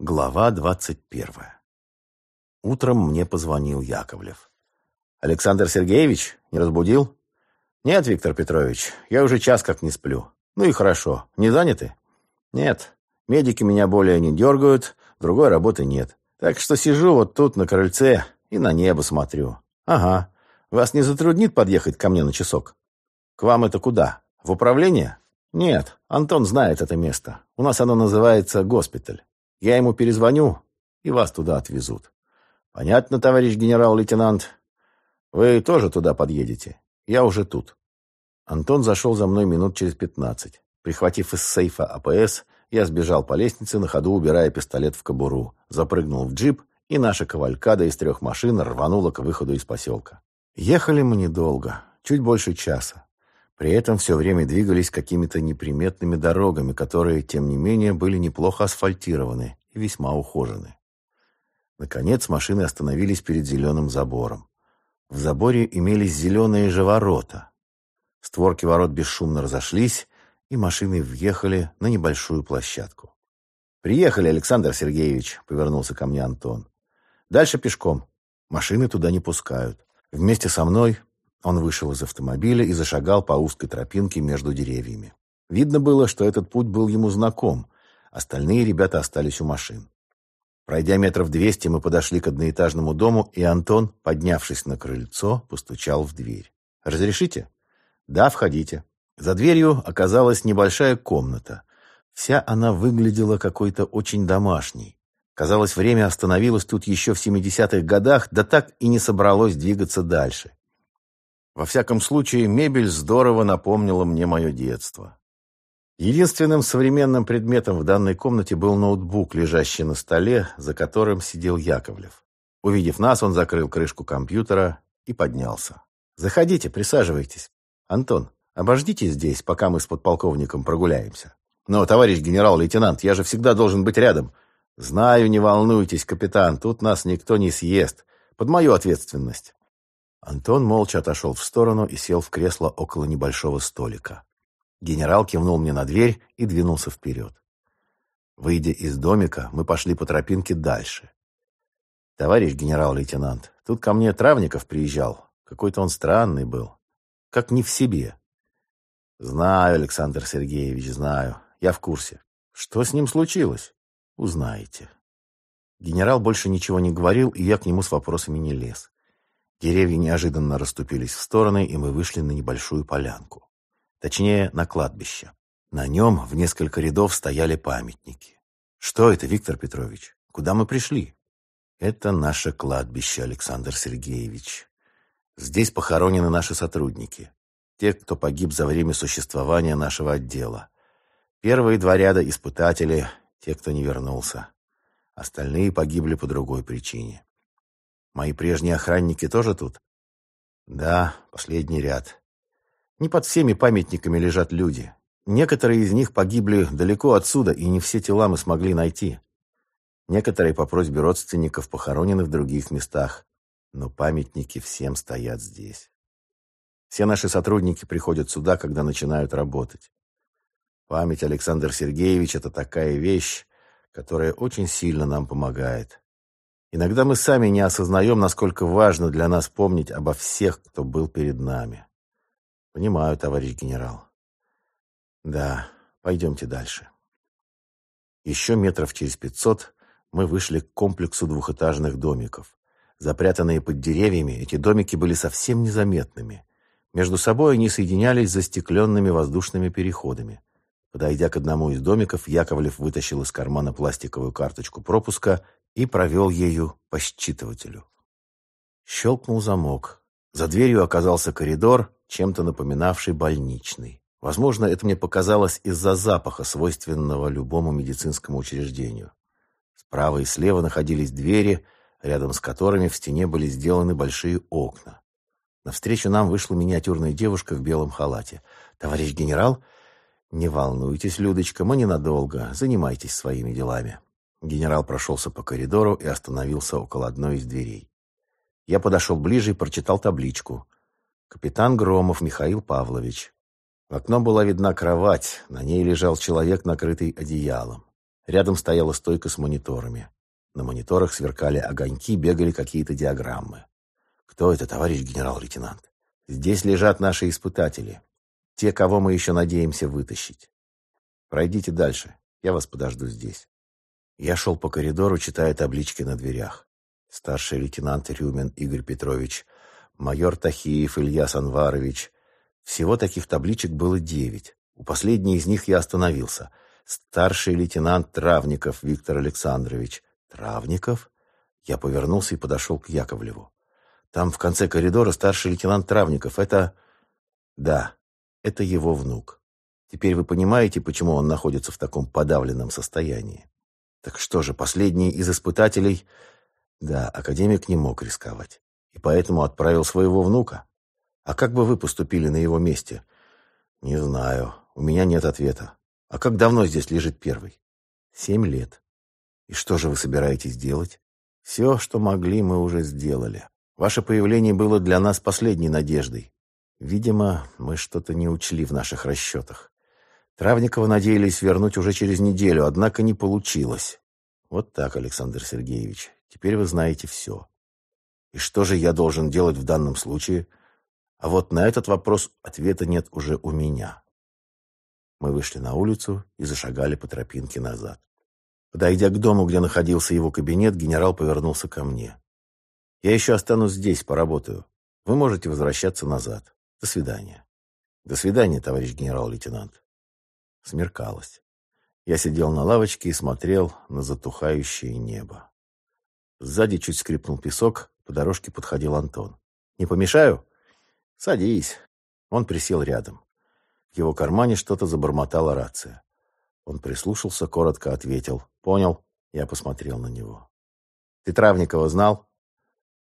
Глава двадцать первая. Утром мне позвонил Яковлев. «Александр Сергеевич, не разбудил?» «Нет, Виктор Петрович, я уже час как не сплю. Ну и хорошо. Не заняты?» «Нет. Медики меня более не дергают, другой работы нет. Так что сижу вот тут на крыльце и на небо смотрю. Ага. Вас не затруднит подъехать ко мне на часок?» «К вам это куда? В управление?» «Нет, Антон знает это место. У нас оно называется госпиталь. Я ему перезвоню, и вас туда отвезут. Понятно, товарищ генерал-лейтенант? Вы тоже туда подъедете? Я уже тут. Антон зашел за мной минут через пятнадцать. Прихватив из сейфа АПС, я сбежал по лестнице, на ходу убирая пистолет в кобуру, запрыгнул в джип, и наша кавалькада из трех машин рванула к выходу из поселка. Ехали мы недолго, чуть больше часа. При этом все время двигались какими-то неприметными дорогами, которые, тем не менее, были неплохо асфальтированы и весьма ухожены. Наконец машины остановились перед зеленым забором. В заборе имелись зеленые же ворота. Створки ворот бесшумно разошлись, и машины въехали на небольшую площадку. «Приехали, Александр Сергеевич», — повернулся ко мне Антон. «Дальше пешком. Машины туда не пускают. Вместе со мной он вышел из автомобиля и зашагал по узкой тропинке между деревьями. Видно было, что этот путь был ему знаком. Остальные ребята остались у машин. Пройдя метров двести, мы подошли к одноэтажному дому, и Антон, поднявшись на крыльцо, постучал в дверь. «Разрешите?» «Да, входите». За дверью оказалась небольшая комната. Вся она выглядела какой-то очень домашней. Казалось, время остановилось тут еще в 70-х годах, да так и не собралось двигаться дальше. Во всяком случае, мебель здорово напомнила мне мое детство. Единственным современным предметом в данной комнате был ноутбук, лежащий на столе, за которым сидел Яковлев. Увидев нас, он закрыл крышку компьютера и поднялся. «Заходите, присаживайтесь. Антон, обождите здесь, пока мы с подполковником прогуляемся. Но, товарищ генерал-лейтенант, я же всегда должен быть рядом. Знаю, не волнуйтесь, капитан, тут нас никто не съест. Под мою ответственность. Антон молча отошел в сторону и сел в кресло около небольшого столика. Генерал кивнул мне на дверь и двинулся вперед. Выйдя из домика, мы пошли по тропинке дальше. «Товарищ генерал-лейтенант, тут ко мне Травников приезжал. Какой-то он странный был. Как не в себе». «Знаю, Александр Сергеевич, знаю. Я в курсе. Что с ним случилось? Узнаете». Генерал больше ничего не говорил, и я к нему с вопросами не лез. Деревья неожиданно расступились в стороны, и мы вышли на небольшую полянку. Точнее, на кладбище. На нем в несколько рядов стояли памятники. Что это, Виктор Петрович? Куда мы пришли? Это наше кладбище, Александр Сергеевич. Здесь похоронены наши сотрудники. Те, кто погиб за время существования нашего отдела. Первые два ряда испытатели, те, кто не вернулся. Остальные погибли по другой причине. Мои прежние охранники тоже тут? Да, последний ряд. Не под всеми памятниками лежат люди. Некоторые из них погибли далеко отсюда, и не все тела мы смогли найти. Некоторые по просьбе родственников похоронены в других местах. Но памятники всем стоят здесь. Все наши сотрудники приходят сюда, когда начинают работать. Память Александра Сергеевича – это такая вещь, которая очень сильно нам помогает. Иногда мы сами не осознаем, насколько важно для нас помнить обо всех, кто был перед нами. Понимаю, товарищ генерал. Да, пойдемте дальше. Еще метров через пятьсот мы вышли к комплексу двухэтажных домиков. Запрятанные под деревьями, эти домики были совсем незаметными. Между собой они соединялись застекленными воздушными переходами. Подойдя к одному из домиков, Яковлев вытащил из кармана пластиковую карточку пропуска и провел ею по считывателю. Щелкнул замок. За дверью оказался коридор, чем-то напоминавший больничный. Возможно, это мне показалось из-за запаха, свойственного любому медицинскому учреждению. Справа и слева находились двери, рядом с которыми в стене были сделаны большие окна. Навстречу нам вышла миниатюрная девушка в белом халате. «Товарищ генерал?» «Не волнуйтесь, Людочка, мы ненадолго. Занимайтесь своими делами». Генерал прошелся по коридору и остановился около одной из дверей. Я подошел ближе и прочитал табличку. «Капитан Громов Михаил Павлович». В окно была видна кровать, на ней лежал человек, накрытый одеялом. Рядом стояла стойка с мониторами. На мониторах сверкали огоньки, бегали какие-то диаграммы. Кто это, товарищ генерал-лейтенант? Здесь лежат наши испытатели. Те, кого мы еще надеемся вытащить. Пройдите дальше. Я вас подожду здесь. Я шел по коридору, читая таблички на дверях. Старший лейтенант Рюмин Игорь Петрович, майор Тахиев Илья Санварович. Всего таких табличек было девять. У последней из них я остановился. Старший лейтенант Травников Виктор Александрович. Травников? Я повернулся и подошел к Яковлеву. Там в конце коридора старший лейтенант Травников. Это... Да, это его внук. Теперь вы понимаете, почему он находится в таком подавленном состоянии. Так что же, последний из испытателей... Да, академик не мог рисковать. И поэтому отправил своего внука. А как бы вы поступили на его месте? Не знаю. У меня нет ответа. А как давно здесь лежит первый? Семь лет. И что же вы собираетесь делать? Все, что могли, мы уже сделали. Ваше появление было для нас последней надеждой. Видимо, мы что-то не учли в наших расчетах. Травникова надеялись вернуть уже через неделю, однако не получилось. Вот так, Александр Сергеевич. Теперь вы знаете все. И что же я должен делать в данном случае? А вот на этот вопрос ответа нет уже у меня. Мы вышли на улицу и зашагали по тропинке назад. Подойдя к дому, где находился его кабинет, генерал повернулся ко мне. «Я еще останусь здесь, поработаю. Вы можете возвращаться назад. До свидания». «До свидания, товарищ генерал-лейтенант». Смеркалось. Я сидел на лавочке и смотрел на затухающее небо. Сзади чуть скрипнул песок, по дорожке подходил Антон. «Не помешаю?» «Садись». Он присел рядом. В его кармане что-то забормотала рация. Он прислушался, коротко ответил. «Понял». Я посмотрел на него. «Ты Травникова знал?»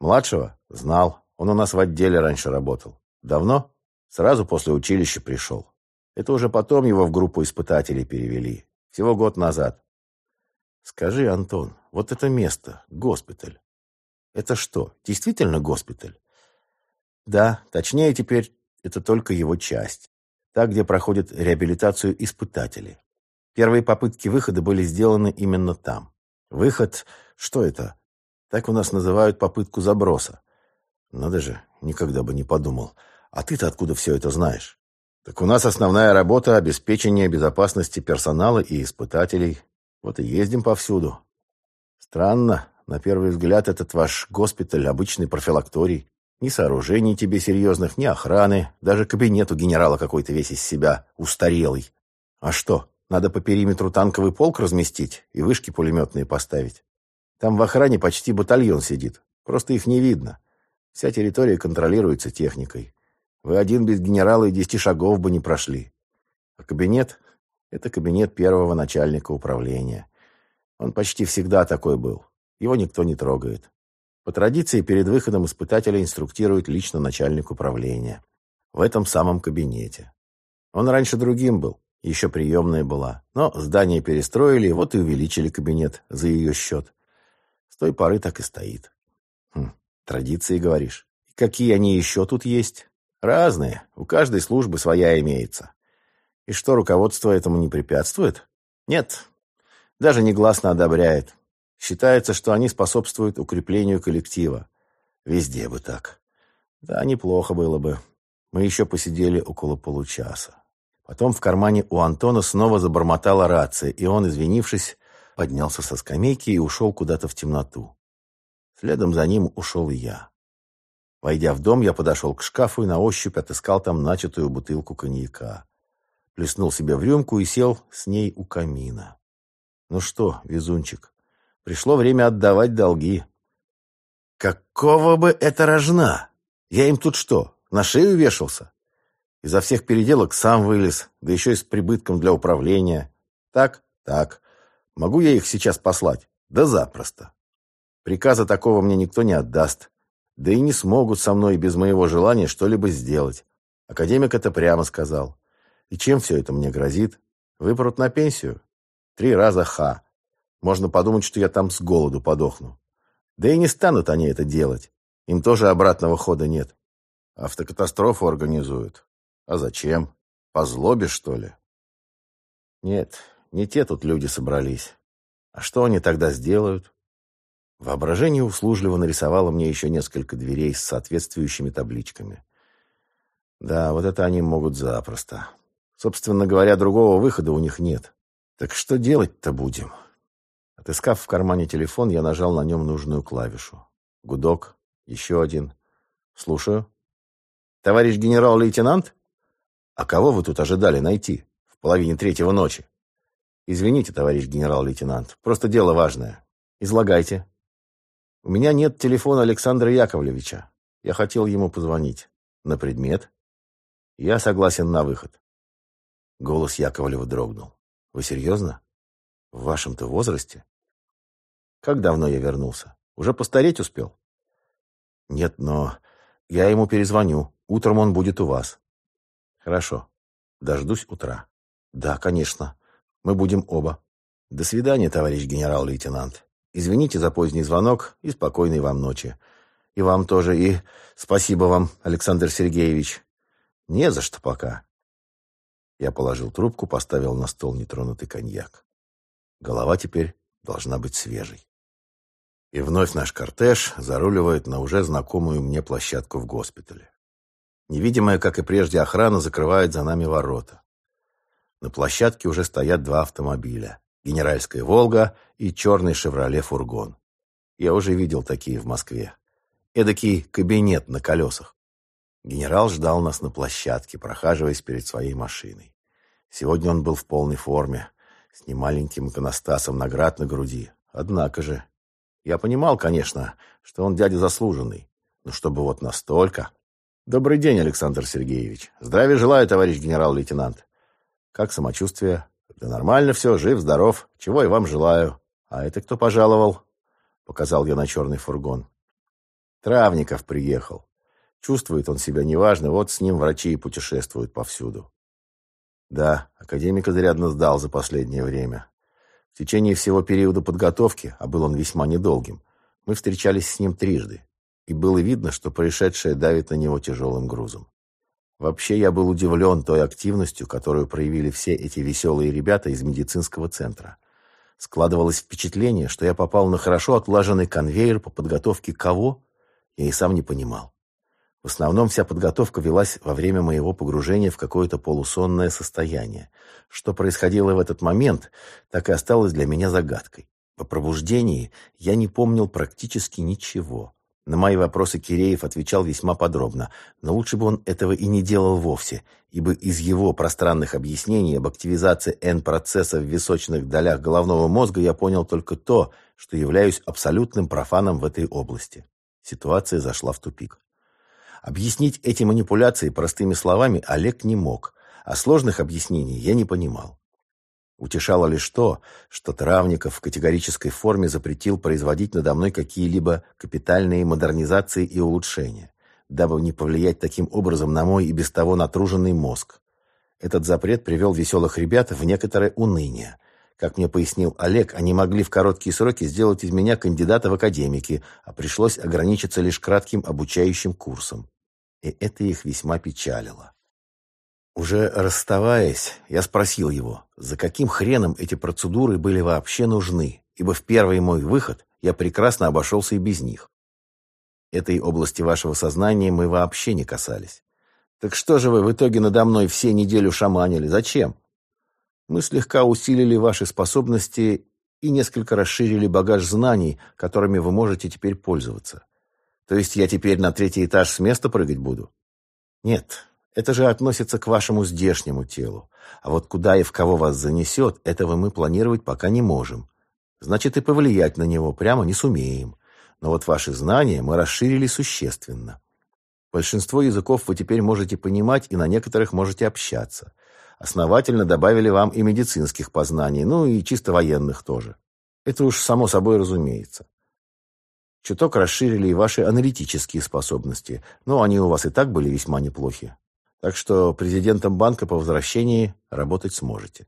«Младшего?» «Знал. Он у нас в отделе раньше работал». «Давно?» «Сразу после училища пришел. Это уже потом его в группу испытателей перевели. Всего год назад. Скажи, Антон, вот это место, госпиталь, это что, действительно госпиталь? Да, точнее теперь это только его часть. Та, где проходят реабилитацию испытатели. Первые попытки выхода были сделаны именно там. Выход, что это? Так у нас называют попытку заброса. Надо же, никогда бы не подумал. А ты-то откуда все это знаешь? Так у нас основная работа – обеспечение безопасности персонала и испытателей. Вот и ездим повсюду. Странно, на первый взгляд, этот ваш госпиталь – обычный профилакторий. Ни сооружений тебе серьезных, ни охраны. Даже кабинет у генерала какой-то весь из себя устарелый. А что, надо по периметру танковый полк разместить и вышки пулеметные поставить? Там в охране почти батальон сидит. Просто их не видно. Вся территория контролируется техникой. Вы один без генерала и десяти шагов бы не прошли. А кабинет — это кабинет первого начальника управления. Он почти всегда такой был. Его никто не трогает. По традиции, перед выходом испытателя инструктирует лично начальник управления. В этом самом кабинете. Он раньше другим был, еще приемная была. Но здание перестроили, вот и увеличили кабинет за ее счет. С той поры так и стоит. Хм, традиции, говоришь. И какие они еще тут есть? Разные. У каждой службы своя имеется. И что, руководство этому не препятствует? Нет. Даже негласно одобряет. Считается, что они способствуют укреплению коллектива. Везде бы так. Да, неплохо было бы. Мы еще посидели около получаса. Потом в кармане у Антона снова забормотала рация, и он, извинившись, поднялся со скамейки и ушел куда-то в темноту. Следом за ним ушел и я. Войдя в дом, я подошел к шкафу и на ощупь отыскал там начатую бутылку коньяка. Плеснул себе в рюмку и сел с ней у камина. Ну что, везунчик, пришло время отдавать долги. Какого бы это рожна? Я им тут что, на шею вешался? Изо всех переделок сам вылез, да еще и с прибытком для управления. Так, так. Могу я их сейчас послать? Да запросто. Приказа такого мне никто не отдаст. Да и не смогут со мной без моего желания что-либо сделать. Академик это прямо сказал. И чем все это мне грозит? Выпрут на пенсию? Три раза ха. Можно подумать, что я там с голоду подохну. Да и не станут они это делать. Им тоже обратного хода нет. Автокатастрофу организуют. А зачем? По злобе, что ли? Нет, не те тут люди собрались. А что они тогда сделают? Воображение услужливо нарисовало мне еще несколько дверей с соответствующими табличками. Да, вот это они могут запросто. Собственно говоря, другого выхода у них нет. Так что делать-то будем? Отыскав в кармане телефон, я нажал на нем нужную клавишу. Гудок, еще один. Слушаю. Товарищ генерал-лейтенант? А кого вы тут ожидали найти в половине третьего ночи? Извините, товарищ генерал-лейтенант, просто дело важное. Излагайте. У меня нет телефона Александра Яковлевича. Я хотел ему позвонить. На предмет? Я согласен на выход. Голос Яковлева дрогнул. Вы серьезно? В вашем-то возрасте? Как давно я вернулся? Уже постареть успел? Нет, но я ему перезвоню. Утром он будет у вас. Хорошо. Дождусь утра. Да, конечно. Мы будем оба. До свидания, товарищ генерал-лейтенант. Извините за поздний звонок и спокойной вам ночи. И вам тоже, и спасибо вам, Александр Сергеевич. Не за что пока. Я положил трубку, поставил на стол нетронутый коньяк. Голова теперь должна быть свежей. И вновь наш кортеж заруливает на уже знакомую мне площадку в госпитале. Невидимая, как и прежде, охрана закрывает за нами ворота. На площадке уже стоят два автомобиля. Генеральская «Волга» и черный «Шевроле-фургон». Я уже видел такие в Москве. Эдакий кабинет на колесах. Генерал ждал нас на площадке, прохаживаясь перед своей машиной. Сегодня он был в полной форме, с немаленьким иконостасом наград на груди. Однако же, я понимал, конечно, что он дядя заслуженный, но чтобы вот настолько... Добрый день, Александр Сергеевич. Здравия желаю, товарищ генерал-лейтенант. Как самочувствие? Да нормально все, жив, здоров. Чего и вам желаю. А это кто пожаловал? Показал я на черный фургон. Травников приехал. Чувствует он себя неважно, вот с ним врачи и путешествуют повсюду. Да, академик изрядно сдал за последнее время. В течение всего периода подготовки, а был он весьма недолгим, мы встречались с ним трижды, и было видно, что происшедшее давит на него тяжелым грузом. Вообще я был удивлен той активностью, которую проявили все эти веселые ребята из медицинского центра. Складывалось впечатление, что я попал на хорошо отлаженный конвейер по подготовке кого, я и сам не понимал. В основном вся подготовка велась во время моего погружения в какое-то полусонное состояние. Что происходило в этот момент, так и осталось для меня загадкой. По пробуждении я не помнил практически ничего. На мои вопросы Киреев отвечал весьма подробно, но лучше бы он этого и не делал вовсе, ибо из его пространных объяснений об активизации N-процесса в височных долях головного мозга я понял только то, что являюсь абсолютным профаном в этой области. Ситуация зашла в тупик. Объяснить эти манипуляции простыми словами Олег не мог, а сложных объяснений я не понимал. Утешало лишь то, что Травников в категорической форме запретил производить надо мной какие-либо капитальные модернизации и улучшения, дабы не повлиять таким образом на мой и без того натруженный мозг. Этот запрет привел веселых ребят в некоторое уныние. Как мне пояснил Олег, они могли в короткие сроки сделать из меня кандидата в академики, а пришлось ограничиться лишь кратким обучающим курсом и это их весьма печалило. Уже расставаясь, я спросил его, за каким хреном эти процедуры были вообще нужны, ибо в первый мой выход я прекрасно обошелся и без них. Этой области вашего сознания мы вообще не касались. Так что же вы в итоге надо мной все неделю шаманили? Зачем? Мы слегка усилили ваши способности и несколько расширили багаж знаний, которыми вы можете теперь пользоваться. То есть я теперь на третий этаж с места прыгать буду? Нет, это же относится к вашему здешнему телу. А вот куда и в кого вас занесет, этого мы планировать пока не можем. Значит, и повлиять на него прямо не сумеем. Но вот ваши знания мы расширили существенно. Большинство языков вы теперь можете понимать и на некоторых можете общаться. Основательно добавили вам и медицинских познаний, ну и чисто военных тоже. Это уж само собой разумеется. Чуток расширили и ваши аналитические способности, но они у вас и так были весьма неплохи. Так что президентом банка по возвращении работать сможете.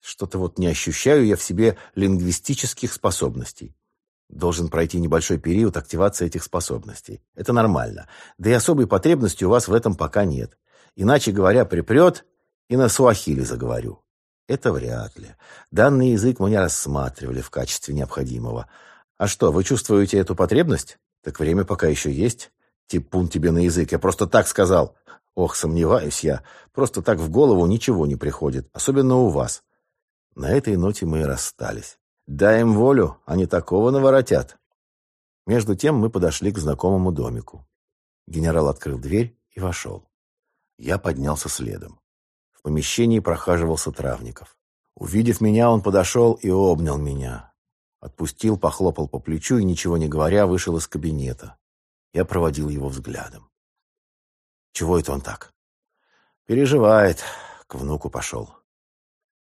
Что-то вот не ощущаю я в себе лингвистических способностей. Должен пройти небольшой период активации этих способностей. Это нормально. Да и особой потребности у вас в этом пока нет. Иначе говоря, припрет и на суахили заговорю. Это вряд ли. Данный язык мы не рассматривали в качестве необходимого. А что, вы чувствуете эту потребность? Так время пока еще есть. Типун тебе на язык, я просто так сказал. Ох, сомневаюсь я. Просто так в голову ничего не приходит, особенно у вас. На этой ноте мы и расстались. Дай им волю, они такого наворотят. Между тем мы подошли к знакомому домику. Генерал открыл дверь и вошел. Я поднялся следом. В помещении прохаживался Травников. Увидев меня, он подошел и обнял меня. Отпустил, похлопал по плечу и, ничего не говоря, вышел из кабинета. Я проводил его взглядом. Чего это он так? Переживает. К внуку пошел.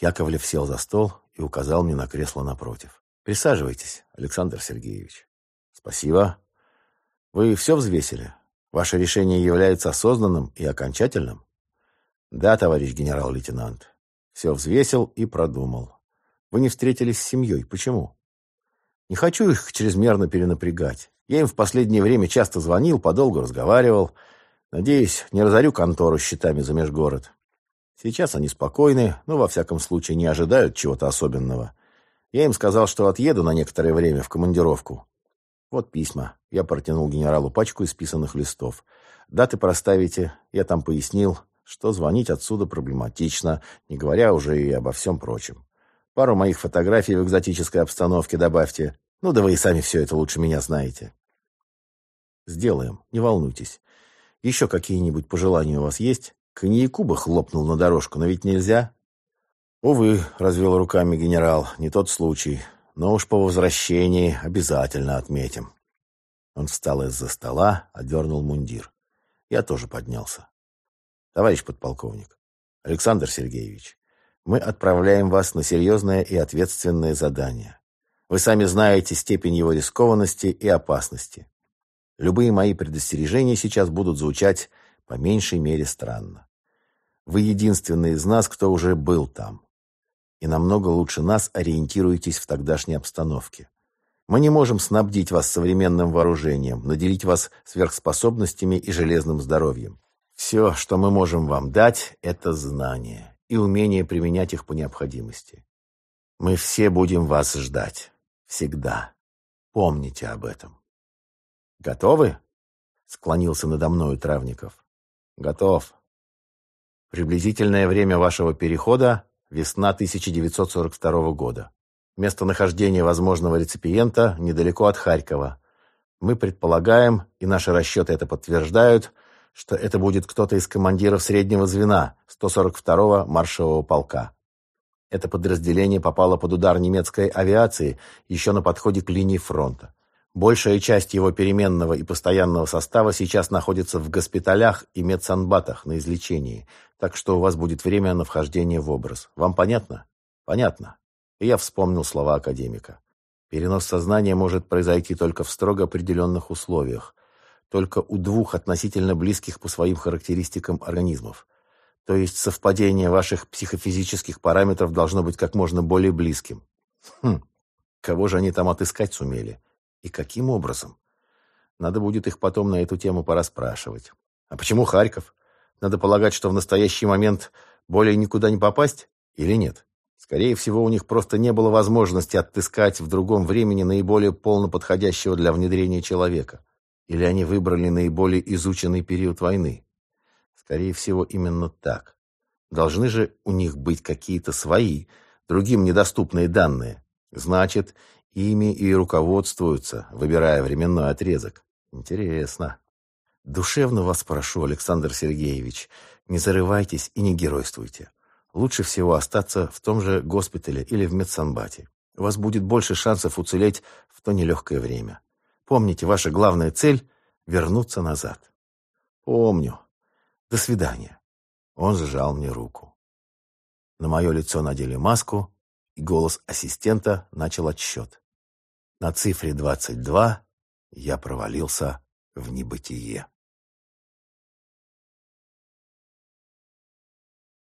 Яковлев сел за стол и указал мне на кресло напротив. Присаживайтесь, Александр Сергеевич. Спасибо. Вы все взвесили? Ваше решение является осознанным и окончательным? Да, товарищ генерал-лейтенант. Все взвесил и продумал. Вы не встретились с семьей. Почему? Не хочу их чрезмерно перенапрягать. Я им в последнее время часто звонил, подолгу разговаривал. Надеюсь, не разорю контору счетами за межгород. Сейчас они спокойны, но, во всяком случае, не ожидают чего-то особенного. Я им сказал, что отъеду на некоторое время в командировку. Вот письма. Я протянул генералу пачку исписанных листов. Даты проставите. Я там пояснил, что звонить отсюда проблематично, не говоря уже и обо всем прочем. Пару моих фотографий в экзотической обстановке добавьте. Ну да вы и сами все это лучше меня знаете. Сделаем, не волнуйтесь. Еще какие-нибудь пожелания у вас есть? Коньяку бы хлопнул на дорожку, но ведь нельзя. Увы, развел руками генерал, не тот случай. Но уж по возвращении обязательно отметим. Он встал из-за стола, одернул мундир. Я тоже поднялся. Товарищ подполковник, Александр Сергеевич, мы отправляем вас на серьезное и ответственное задание. Вы сами знаете степень его рискованности и опасности. Любые мои предостережения сейчас будут звучать по меньшей мере странно. Вы единственный из нас, кто уже был там. И намного лучше нас ориентируетесь в тогдашней обстановке. Мы не можем снабдить вас современным вооружением, наделить вас сверхспособностями и железным здоровьем. Все, что мы можем вам дать, это знания и умение применять их по необходимости. Мы все будем вас ждать. Всегда. Помните об этом. «Готовы?» — склонился надо мною Травников. «Готов. Приблизительное время вашего перехода — весна 1942 года. Местонахождение возможного реципиента недалеко от Харькова. Мы предполагаем, и наши расчеты это подтверждают, что это будет кто-то из командиров среднего звена 142-го маршевого полка. Это подразделение попало под удар немецкой авиации еще на подходе к линии фронта. Большая часть его переменного и постоянного состава сейчас находится в госпиталях и медсанбатах на излечении, так что у вас будет время на вхождение в образ. Вам понятно? Понятно. И я вспомнил слова академика. Перенос сознания может произойти только в строго определенных условиях, только у двух относительно близких по своим характеристикам организмов. То есть совпадение ваших психофизических параметров должно быть как можно более близким. Хм, кого же они там отыскать сумели? И каким образом? Надо будет их потом на эту тему пораспрашивать. А почему Харьков? Надо полагать, что в настоящий момент более никуда не попасть? Или нет? Скорее всего, у них просто не было возможности отыскать в другом времени наиболее полно подходящего для внедрения человека. Или они выбрали наиболее изученный период войны? Скорее всего, именно так. Должны же у них быть какие-то свои, другим недоступные данные. Значит, Ими и руководствуются, выбирая временной отрезок. Интересно. Душевно вас прошу, Александр Сергеевич, не зарывайтесь и не геройствуйте. Лучше всего остаться в том же госпитале или в медсанбате. У вас будет больше шансов уцелеть в то нелегкое время. Помните, ваша главная цель — вернуться назад. Помню. До свидания. Он сжал мне руку. На мое лицо надели маску, и голос ассистента начал отсчет. На цифре 22 я провалился в небытие.